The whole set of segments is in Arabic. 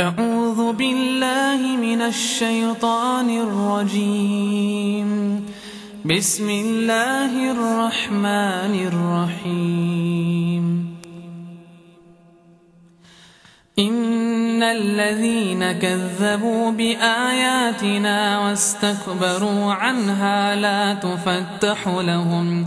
أعوذ بالله من الشيطان الرجيم. بسم الله الرحمن الرحيم. إن الذين كذبوا بآياتنا واستكبروا عنها لا تفتح لهم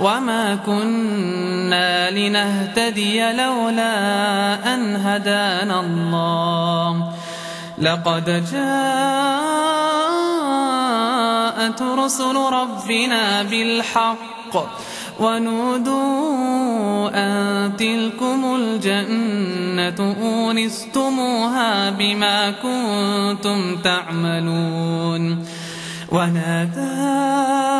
وما كنا لنهتدي لولا أن هدانا الله لقد جاءت رسل ربنا بالحق ونودوا أن تلكم الجنة أونستموها بما كنتم تعملون ونادى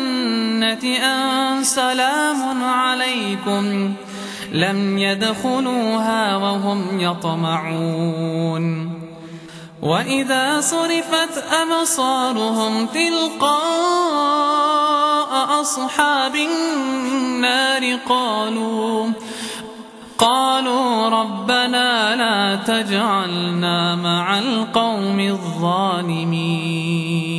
أن سلام عليكم. لم يدخلوها وهم يطمعون. وإذا صرفت أبصارهم تلقاء أصحاب النار قالوا قالوا ربنا لا تجعلنا مع القوم الظالمين.